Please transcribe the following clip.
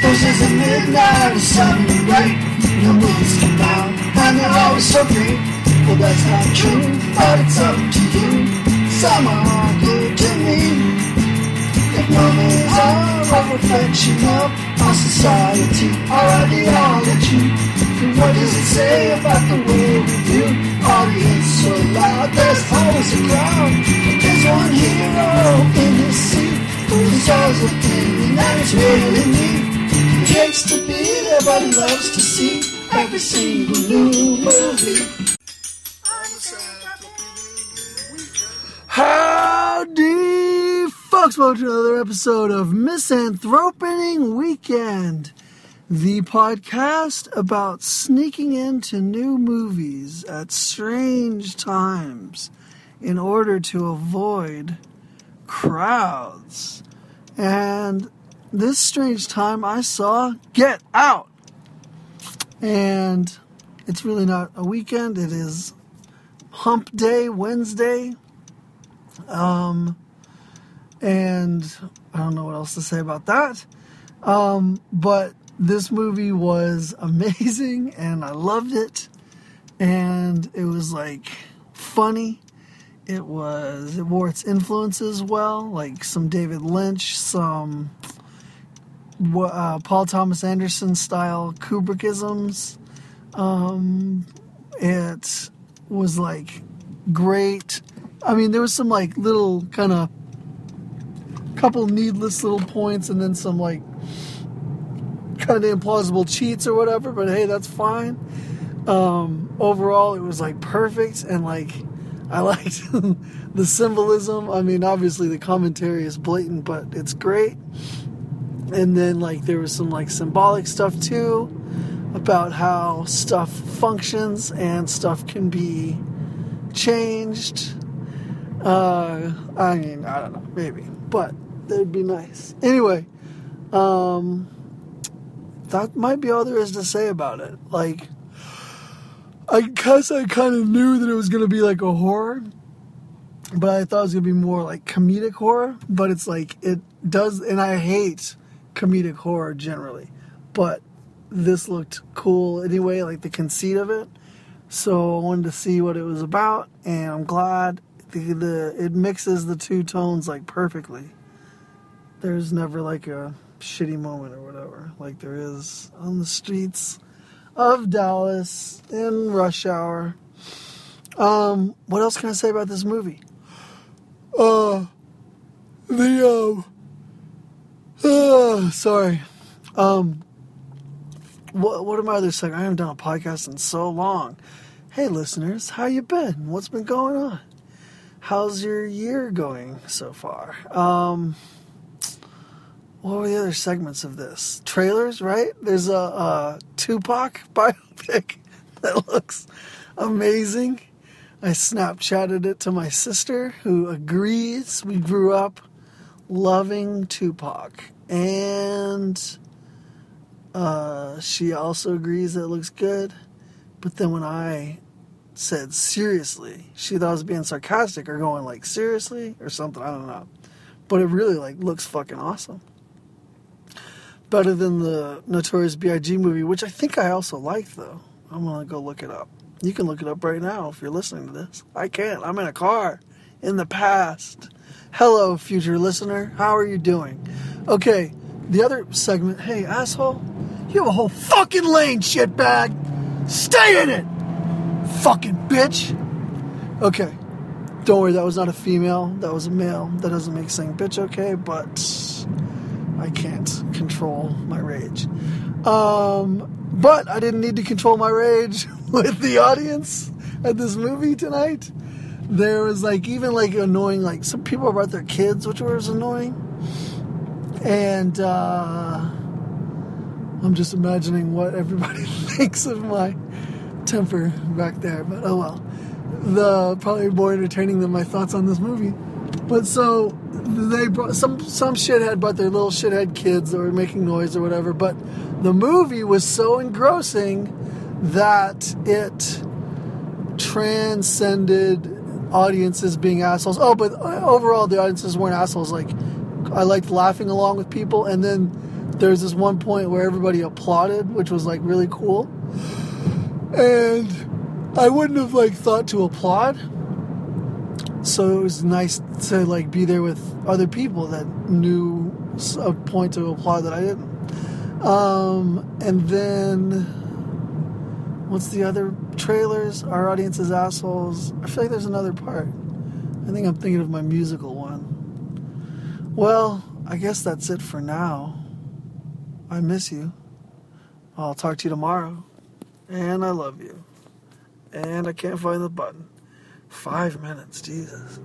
Versus at midnight or something right. The movies come out and they're always so great. Well, that's not true, but it's up to you. Some are good to me. If movies are a reflection of our society, our ideology, then what does it say about the way we view audience so loud? There's always a crowd, there's one hero in his seat who's always opinion, and it's really me. To be there, but loves to see every single new movie. Howdy, folks! Welcome to another episode of Misanthroping Weekend, the podcast about sneaking into new movies at strange times in order to avoid crowds. And this strange time, I saw Get Out. And it's really not a weekend, it is Hump Day, Wednesday. Um, and I don't know what else to say about that. Um, but this movie was amazing and I loved it. And it was like funny. It was, it wore its influences well, like some David Lynch, some uh, Paul Thomas Anderson style Kubrickisms. Um, it was like great. I mean, there was some like little kind of couple needless little points, and then some like kind of implausible cheats or whatever. But hey, that's fine. Um, overall, it was like perfect, and like I liked the symbolism. I mean, obviously the commentary is blatant, but it's great. And then like there was some like symbolic stuff too about how stuff functions and stuff can be changed. Uh, I mean, I don't know, maybe, but that'd be nice. Anyway, um, that might be all there is to say about it. Like, I guess I kind of knew that it was gonna be like a horror, but I thought it was gonna be more like comedic horror. But it's like it does, and I hate comedic horror generally, but this looked cool anyway, like the conceit of it. So I wanted to see what it was about, and I'm glad the, the it mixes the two tones like perfectly. There's never like a shitty moment or whatever, like there is on the streets of Dallas in rush hour. Um, what else can I say about this movie? Uh, the um, uh, sorry, um, what what are my other segments? I haven't done a podcast in so long. Hey, listeners, how you been? What's been going on? How's your year going so far? Um, what were the other segments of this? Trailers, right? There's a, a Tupac biopic that looks amazing. I Snapchatted it to my sister, who agrees. We grew up loving Tupac, and uh, she also agrees that it looks good. But then when I said seriously, she thought I was being sarcastic or going like seriously or something. I don't know. But it really like looks fucking awesome. Better than the Notorious B.I.G. movie, which I think I also like though. I'm gonna go look it up. You can look it up right now if you're listening to this. I can't. I'm in a car in the past. Hello, future listener. How are you doing? Okay, the other segment. Hey, asshole, you have a whole fucking lane, shitbag. Stay in it, fucking bitch. Okay, don't worry. That was not a female. That was a male. That doesn't make saying bitch okay, but I can't control my rage. Um, but I didn't need to control my rage with the audience at this movie tonight. There was like even like annoying like some people brought their kids, which was annoying. And uh, I'm just imagining what everybody thinks of my temper back there. But oh well. The probably more entertaining than my thoughts on this movie. But so they brought some some shithead brought their little shithead kids that were making noise or whatever. But the movie was so engrossing that it transcended audiences being assholes. Oh, but overall the audiences weren't assholes. Like I liked laughing along with people, and then there's this one point where everybody applauded, which was like really cool. And I wouldn't have like thought to applaud. So it was nice to like be there with other people that knew a point to applaud that I didn't. Um, and then what's the other trailers? Our audience is assholes. I feel like there's another part. I think I'm thinking of my musical one. Well, I guess that's it for now. I miss you. I'll talk to you tomorrow. And I love you. And I can't find the button. Five minutes, Jesus.